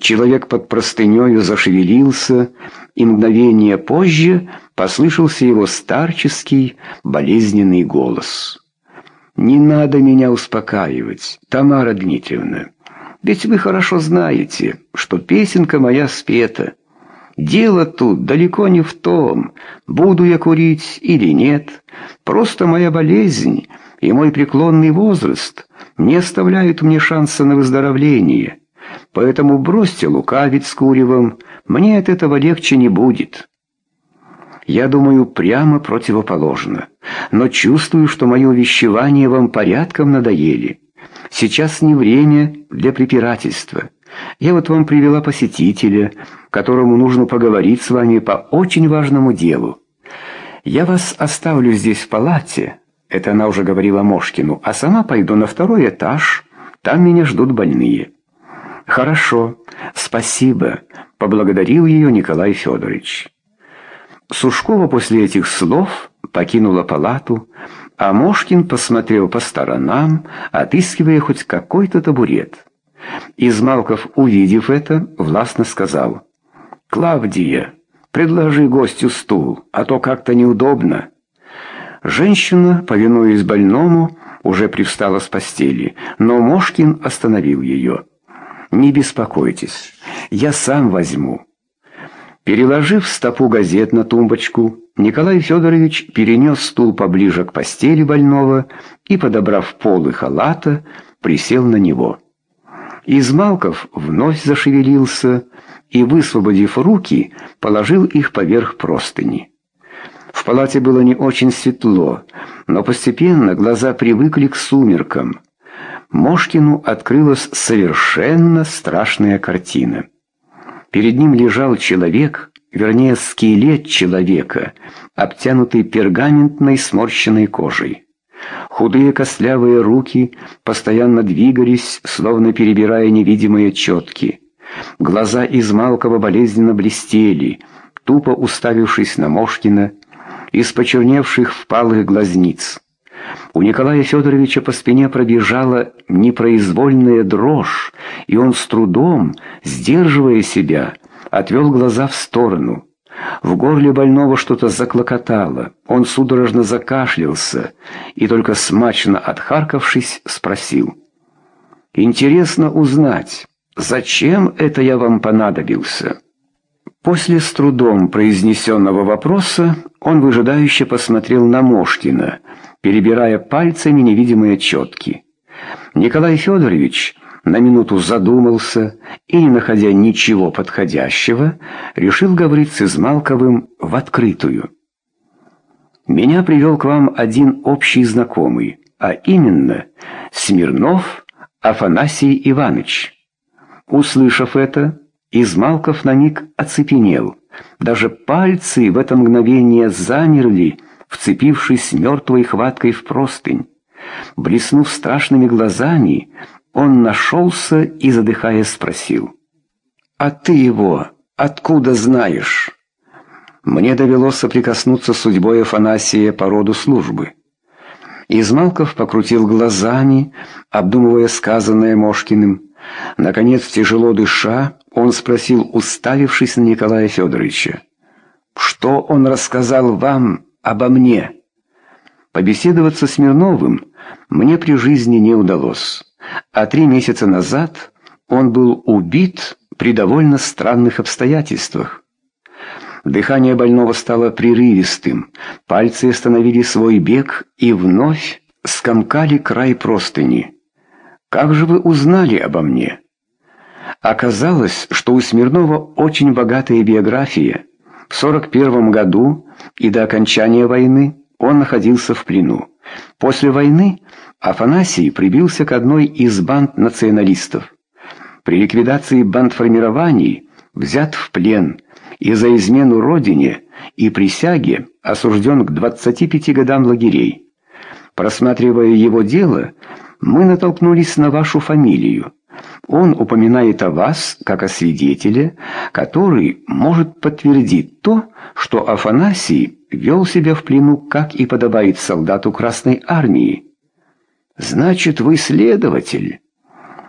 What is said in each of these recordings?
Человек под простынею зашевелился, и мгновение позже послышался его старческий, болезненный голос. «Не надо меня успокаивать, Тамара Дмитриевна, ведь вы хорошо знаете, что песенка моя спета. Дело тут далеко не в том, буду я курить или нет, просто моя болезнь и мой преклонный возраст не оставляют мне шанса на выздоровление». Поэтому бросьте лукавить с куревом, мне от этого легче не будет. Я думаю, прямо противоположно, но чувствую, что мои увещевания вам порядком надоели. Сейчас не время для препирательства. Я вот вам привела посетителя, которому нужно поговорить с вами по очень важному делу. Я вас оставлю здесь в палате, это она уже говорила Мошкину, а сама пойду на второй этаж, там меня ждут больные». «Хорошо, спасибо», — поблагодарил ее Николай Федорович. Сушкова после этих слов покинула палату, а Мошкин посмотрел по сторонам, отыскивая хоть какой-то табурет. Измалков, увидев это, властно сказал, «Клавдия, предложи гостю стул, а то как-то неудобно». Женщина, повинуясь больному, уже привстала с постели, но Мошкин остановил ее. «Не беспокойтесь, я сам возьму». Переложив стопу газет на тумбочку, Николай Федорович перенес стул поближе к постели больного и, подобрав полы халата, присел на него. Измалков вновь зашевелился и, высвободив руки, положил их поверх простыни. В палате было не очень светло, но постепенно глаза привыкли к сумеркам. Мошкину открылась совершенно страшная картина. Перед ним лежал человек, вернее, скелет человека, обтянутый пергаментной сморщенной кожей. Худые костлявые руки постоянно двигались, словно перебирая невидимые четки. Глаза Измалкова болезненно блестели, тупо уставившись на Мошкина, из почерневших впалых глазниц. У Николая Федоровича по спине пробежала непроизвольная дрожь, и он с трудом, сдерживая себя, отвел глаза в сторону. В горле больного что-то заклокотало, он судорожно закашлялся и только смачно отхаркавшись спросил. «Интересно узнать, зачем это я вам понадобился?» После с трудом произнесенного вопроса он выжидающе посмотрел на Мошкина, перебирая пальцами невидимые четки. Николай Федорович на минуту задумался и, не находя ничего подходящего, решил говорить с Измалковым в открытую. «Меня привел к вам один общий знакомый, а именно Смирнов Афанасий Иванович». Услышав это, Измалков на миг оцепенел. Даже пальцы в это мгновение замерли, вцепившись мертвой хваткой в простынь. Блеснув страшными глазами, он нашелся и, задыхаясь, спросил. «А ты его откуда знаешь?» Мне довелось соприкоснуться с судьбой Афанасия по роду службы. Измалков покрутил глазами, обдумывая сказанное Мошкиным. Наконец, тяжело дыша, он спросил, уставившись на Николая Федоровича. «Что он рассказал вам обо мне?» Побеседовать со Смирновым мне при жизни не удалось, а три месяца назад он был убит при довольно странных обстоятельствах. Дыхание больного стало прерывистым, пальцы остановили свой бег и вновь скомкали край простыни. «Как же вы узнали обо мне?» Оказалось, что у Смирнова очень богатая биография. В 41 году и до окончания войны он находился в плену. После войны Афанасий прибился к одной из банд националистов. При ликвидации бандформирований взят в плен и за измену родине и присяге осужден к 25 годам лагерей. Просматривая его дело, мы натолкнулись на вашу фамилию. Он упоминает о вас как о свидетеле, который может подтвердить то, что Афанасий вел себя в плену, как и подобает солдату Красной Армии. «Значит, вы следователь?»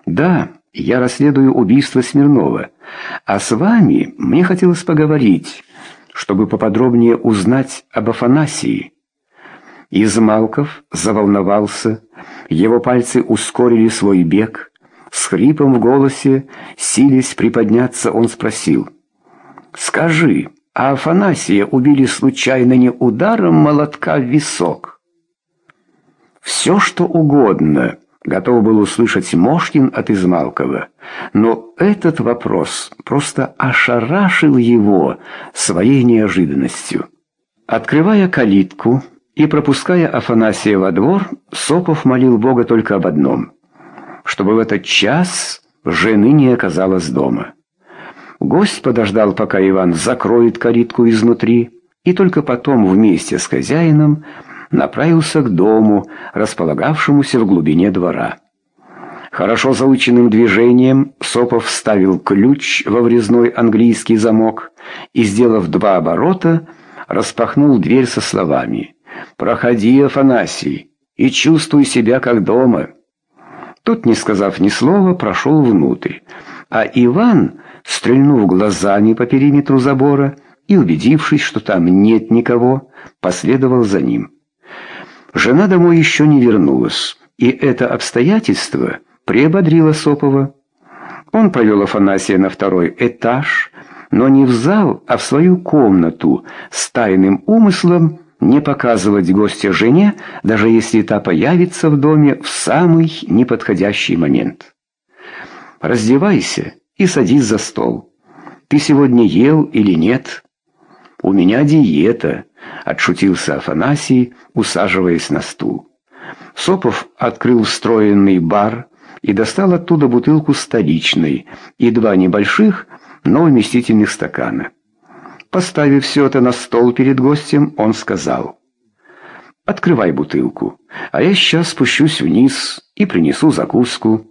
«Да, Я расследую убийство Смирнова. А с вами мне хотелось поговорить, чтобы поподробнее узнать об Афанасии». Измалков заволновался, его пальцы ускорили свой бег. С хрипом в голосе, силясь приподняться, он спросил. «Скажи, а Афанасия убили случайно не ударом молотка в висок?» Все, что угодно, готов был услышать Мошкин от Измалкова, но этот вопрос просто ошарашил его своей неожиданностью. Открывая калитку и пропуская Афанасия во двор, Сопов молил Бога только об одном — чтобы в этот час жены не оказалось дома. Гость подождал, пока Иван закроет калитку изнутри, и только потом вместе с хозяином направился к дому, располагавшемуся в глубине двора. Хорошо заученным движением Сопов вставил ключ во врезной английский замок и, сделав два оборота, распахнул дверь со словами «Проходи, Афанасий, и чувствуй себя как дома». Тот, не сказав ни слова, прошел внутрь, а Иван, стрельнув глазами по периметру забора и убедившись, что там нет никого, последовал за ним. Жена домой еще не вернулась, и это обстоятельство приободрило Сопова. Он провел Афанасия на второй этаж, но не в зал, а в свою комнату с тайным умыслом не показывать гостя жене, даже если та появится в доме в самый неподходящий момент. «Раздевайся и садись за стол. Ты сегодня ел или нет?» «У меня диета», — отшутился Афанасий, усаживаясь на стул. Сопов открыл встроенный бар и достал оттуда бутылку столичной и два небольших, но вместительных стакана. Поставив все это на стол перед гостем, он сказал, «Открывай бутылку, а я сейчас спущусь вниз и принесу закуску».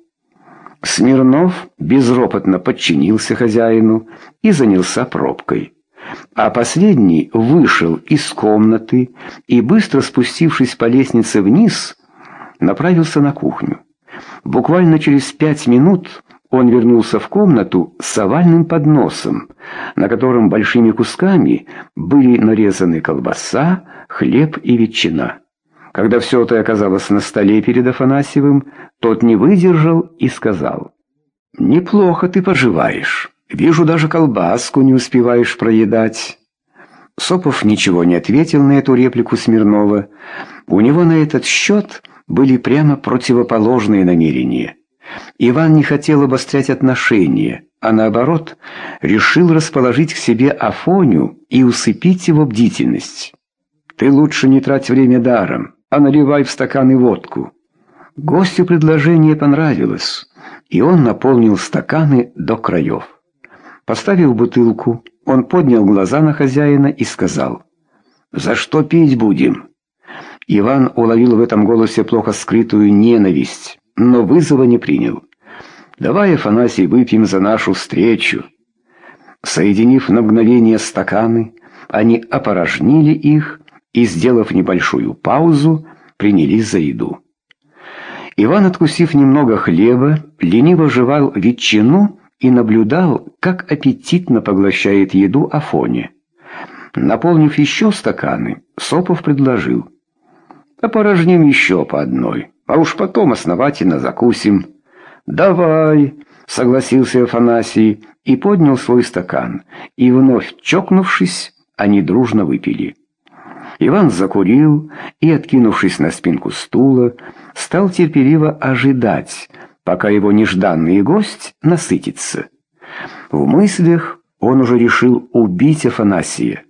Смирнов безропотно подчинился хозяину и занялся пробкой. А последний вышел из комнаты и, быстро спустившись по лестнице вниз, направился на кухню. Буквально через пять минут он вернулся в комнату с овальным подносом, на котором большими кусками были нарезаны колбаса, хлеб и ветчина. Когда все это оказалось на столе перед Афанасьевым, тот не выдержал и сказал, «Неплохо ты поживаешь. Вижу, даже колбаску не успеваешь проедать». Сопов ничего не ответил на эту реплику Смирнова. У него на этот счет были прямо противоположные намерения – Иван не хотел обострять отношения, а наоборот, решил расположить к себе Афоню и усыпить его бдительность. «Ты лучше не трать время даром, а наливай в стаканы водку». Гостю предложение понравилось, и он наполнил стаканы до краев. Поставив бутылку, он поднял глаза на хозяина и сказал, «За что пить будем?» Иван уловил в этом голосе плохо скрытую ненависть но вызова не принял. «Давай, Афанасий, выпьем за нашу встречу». Соединив на мгновение стаканы, они опорожнили их и, сделав небольшую паузу, принялись за еду. Иван, откусив немного хлеба, лениво жевал ветчину и наблюдал, как аппетитно поглощает еду Афоня. Наполнив еще стаканы, Сопов предложил. «Опорожним еще по одной» а уж потом основательно закусим». «Давай», — согласился Афанасий и поднял свой стакан, и вновь чокнувшись, они дружно выпили. Иван закурил и, откинувшись на спинку стула, стал терпеливо ожидать, пока его нежданный гость насытится. В мыслях он уже решил убить Афанасия,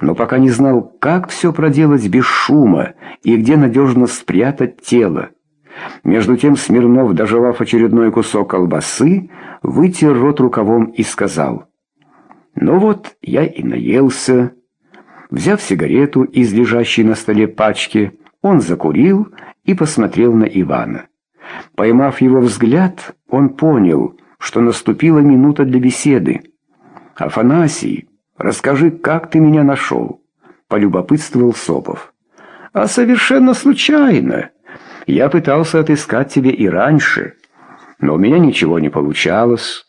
но пока не знал, как все проделать без шума и где надежно спрятать тело. Между тем Смирнов, доживав очередной кусок колбасы, вытер рот рукавом и сказал, «Ну вот, я и наелся». Взяв сигарету из лежащей на столе пачки, он закурил и посмотрел на Ивана. Поймав его взгляд, он понял, что наступила минута для беседы. «Афанасий, расскажи, как ты меня нашел?» — полюбопытствовал Сопов. «А совершенно случайно!» Я пытался отыскать тебя и раньше. Но у меня ничего не получалось.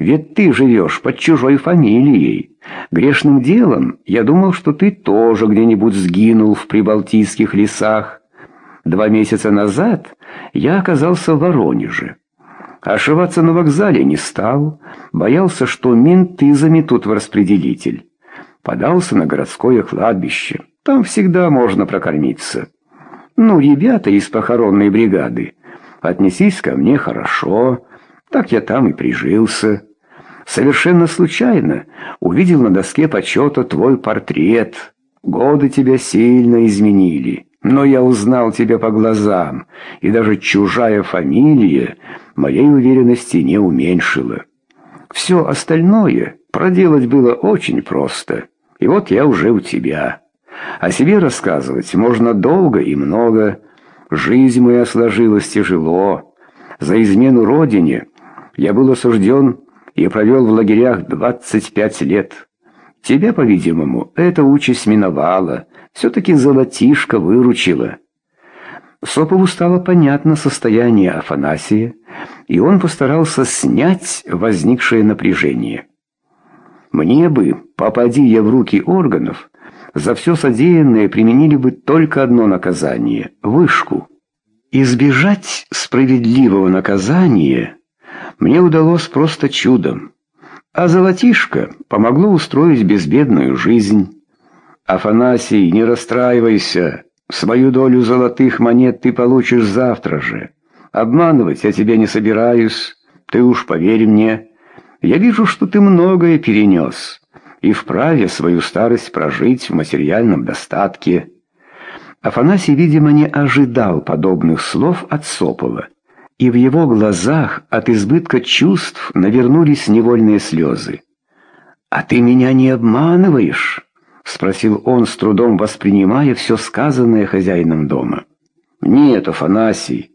Ведь ты живешь под чужой фамилией. Грешным делом я думал, что ты тоже где-нибудь сгинул в прибалтийских лесах. Два месяца назад я оказался в Воронеже. Ошиваться на вокзале не стал, боялся, что менты заметут в распределитель. Подался на городское кладбище. Там всегда можно прокормиться. Ну, ребята из похоронной бригады, отнесись ко мне хорошо, так я там и прижился. Совершенно случайно увидел на доске почета твой портрет. Годы тебя сильно изменили, но я узнал тебя по глазам, и даже чужая фамилия моей уверенности не уменьшила. Все остальное проделать было очень просто, и вот я уже у тебя». О себе рассказывать можно долго и много. Жизнь моя сложилась тяжело. За измену родине я был осужден и провел в лагерях 25 лет. Тебя, по-видимому, эта участь миновала. Все-таки золотишко выручила. Сопову стало понятно состояние Афанасия, и он постарался снять возникшее напряжение. «Мне бы, попади я в руки органов», за все содеянное применили бы только одно наказание — вышку. Избежать справедливого наказания мне удалось просто чудом, а золотишко помогло устроить безбедную жизнь. Афанасий, не расстраивайся, свою долю золотых монет ты получишь завтра же. Обманывать я тебя не собираюсь, ты уж поверь мне. Я вижу, что ты многое перенес» и вправе свою старость прожить в материальном достатке. Афанасий, видимо, не ожидал подобных слов от Сопова, и в его глазах от избытка чувств навернулись невольные слезы. «А ты меня не обманываешь?» — спросил он, с трудом воспринимая все сказанное хозяином дома. «Нет, Афанасий,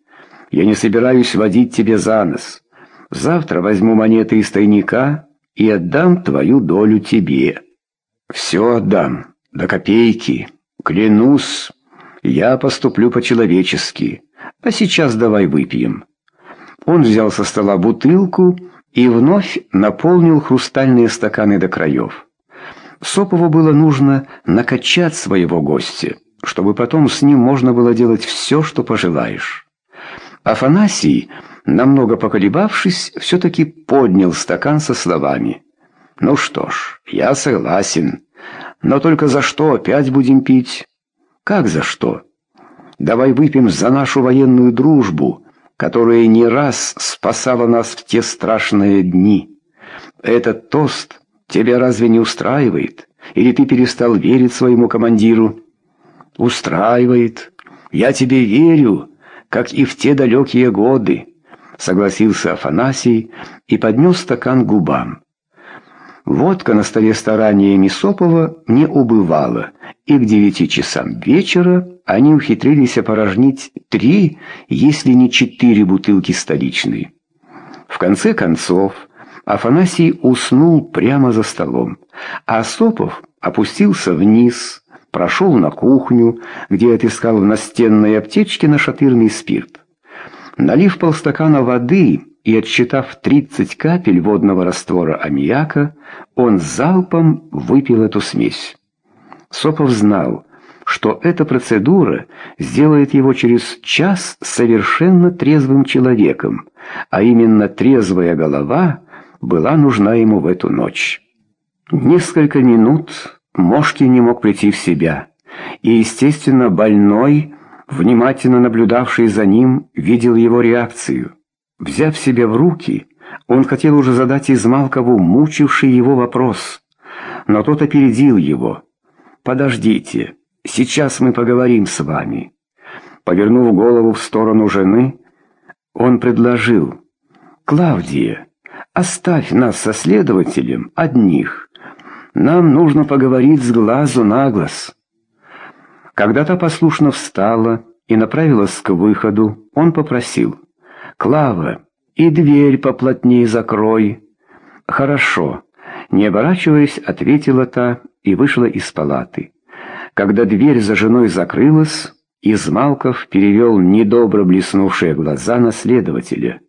я не собираюсь водить тебе за нос. Завтра возьму монеты из тайника» и отдам твою долю тебе. Все отдам, до копейки. Клянусь, я поступлю по-человечески. А сейчас давай выпьем». Он взял со стола бутылку и вновь наполнил хрустальные стаканы до краев. Сопову было нужно накачать своего гостя, чтобы потом с ним можно было делать все, что пожелаешь. Афанасий намного поколебавшись, все-таки поднял стакан со словами. «Ну что ж, я согласен. Но только за что опять будем пить?» «Как за что?» «Давай выпьем за нашу военную дружбу, которая не раз спасала нас в те страшные дни. Этот тост тебя разве не устраивает? Или ты перестал верить своему командиру?» «Устраивает. Я тебе верю, как и в те далекие годы» согласился Афанасий и поднес стакан губам. Водка на столе стараниями Сопова не убывала, и к девяти часам вечера они ухитрились опорожнить три, если не четыре бутылки столичной. В конце концов, Афанасий уснул прямо за столом, а Сопов опустился вниз, прошел на кухню, где отыскал в настенной аптечке нашатырный спирт. Налив полстакана воды и отсчитав 30 капель водного раствора аммиака, он залпом выпил эту смесь. Сопов знал, что эта процедура сделает его через час совершенно трезвым человеком, а именно трезвая голова была нужна ему в эту ночь. Несколько минут Мошкин не мог прийти в себя, и, естественно, больной Внимательно наблюдавший за ним видел его реакцию. Взяв себя в руки, он хотел уже задать Измалкову мучивший его вопрос. Но тот опередил его. «Подождите, сейчас мы поговорим с вами». Повернув голову в сторону жены, он предложил. «Клавдия, оставь нас со следователем одних. Нам нужно поговорить с глазу на глаз». Когда та послушно встала и направилась к выходу, он попросил. «Клава, и дверь поплотнее закрой». «Хорошо», — не оборачиваясь, ответила та и вышла из палаты. Когда дверь за женой закрылась, Измалков перевел недобро блеснувшие глаза на следователя.